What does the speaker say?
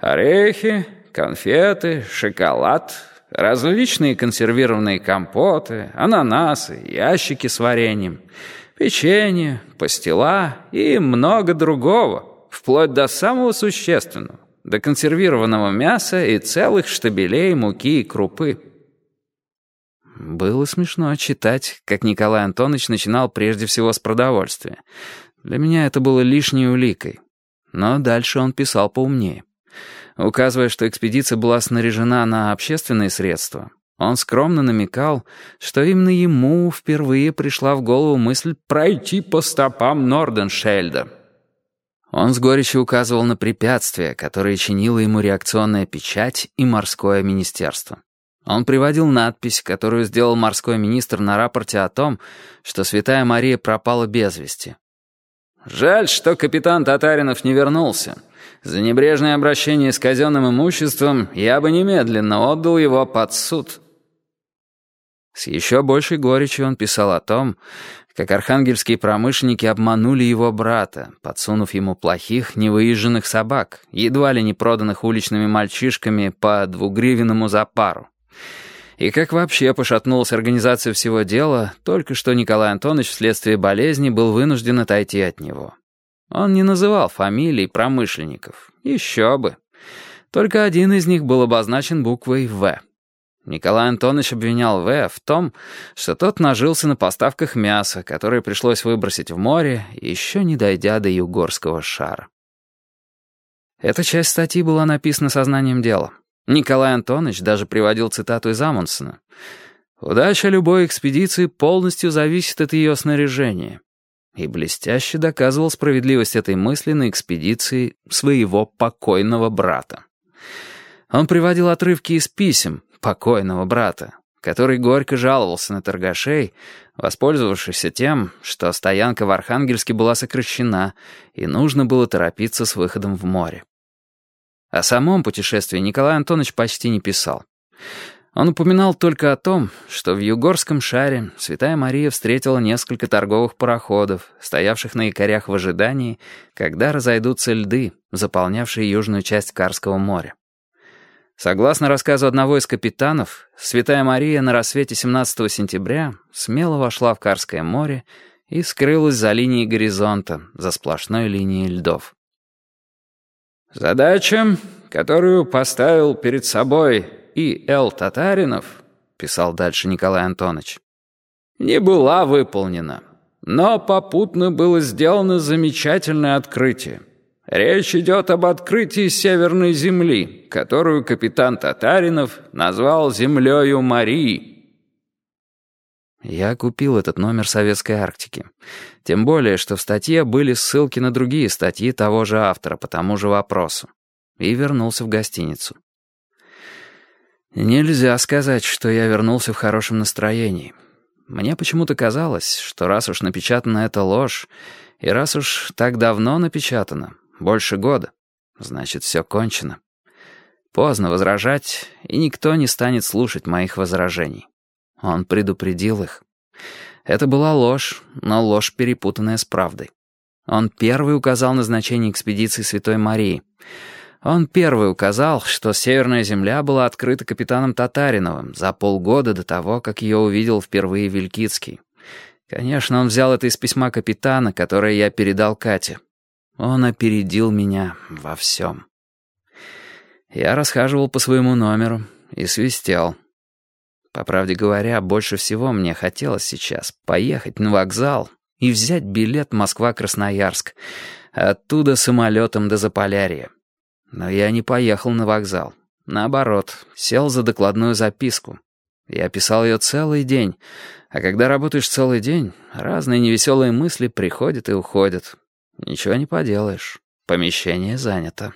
Орехи, конфеты, шоколад, различные консервированные компоты, ананасы, ящики с вареньем, печенье, пастила и много другого, вплоть до самого существенного, до консервированного мяса и целых штабелей муки и крупы. Было смешно читать, как Николай Антонович начинал прежде всего с продовольствия. Для меня это было лишней уликой. Но дальше он писал поумнее. Указывая, что экспедиция была снаряжена на общественные средства, он скромно намекал, что именно ему впервые пришла в голову мысль пройти по стопам Норденшельда. Он с горечью указывал на препятствия, которые чинила ему реакционная печать и морское министерство. Он приводил надпись, которую сделал морской министр на рапорте о том, что Святая Мария пропала без вести. «Жаль, что капитан Татаринов не вернулся. За небрежное обращение с казенным имуществом я бы немедленно отдал его под суд». С еще большей горечью он писал о том, как архангельские промышленники обманули его брата, подсунув ему плохих, невыезженных собак, едва ли не проданных уличными мальчишками по двугривенному за пару. И как вообще пошатнулась организация всего дела, только что Николай Антонович вследствие болезни был вынужден отойти от него. Он не называл фамилий промышленников. Еще бы. Только один из них был обозначен буквой «В». Николай Антонович обвинял В в том, что тот нажился на поставках мяса, которое пришлось выбросить в море, еще не дойдя до югорского шара. Эта часть статьи была написана сознанием дела. Николай Антонович даже приводил цитату из Амундсена. «Удача любой экспедиции полностью зависит от ее снаряжения». И блестяще доказывал справедливость этой мысли на экспедиции своего покойного брата. Он приводил отрывки из писем покойного брата, который горько жаловался на торгашей, воспользовавшись тем, что стоянка в Архангельске была сокращена, и нужно было торопиться с выходом в море. О самом путешествии Николай Антонович почти не писал. Он упоминал только о том, что в Югорском шаре Святая Мария встретила несколько торговых пароходов, стоявших на якорях в ожидании, когда разойдутся льды, заполнявшие южную часть Карского моря. Согласно рассказу одного из капитанов, Святая Мария на рассвете 17 сентября смело вошла в Карское море и скрылась за линией горизонта, за сплошной линией льдов. «Задача, которую поставил перед собой и Л. Татаринов», — писал дальше Николай Антонович, «не была выполнена, но попутно было сделано замечательное открытие. Речь идет об открытии Северной Земли, которую капитан Татаринов назвал «Землею Марии». Я купил этот номер Советской Арктики. Тем более, что в статье были ссылки на другие статьи того же автора по тому же вопросу. И вернулся в гостиницу. Нельзя сказать, что я вернулся в хорошем настроении. Мне почему-то казалось, что раз уж напечатана эта ложь, и раз уж так давно напечатано, больше года, значит, все кончено. Поздно возражать, и никто не станет слушать моих возражений. Он предупредил их. Это была ложь, но ложь, перепутанная с правдой. Он первый указал назначение экспедиции Святой Марии. Он первый указал, что Северная Земля была открыта капитаном Татариновым за полгода до того, как ее увидел впервые Вилькицкий. Конечно, он взял это из письма капитана, которое я передал Кате. Он опередил меня во всем. Я расхаживал по своему номеру и свистел. По правде говоря, больше всего мне хотелось сейчас поехать на вокзал и взять билет Москва-Красноярск, оттуда самолетом до Заполярья. Но я не поехал на вокзал. Наоборот, сел за докладную записку. Я писал ее целый день, а когда работаешь целый день, разные невеселые мысли приходят и уходят. Ничего не поделаешь, помещение занято.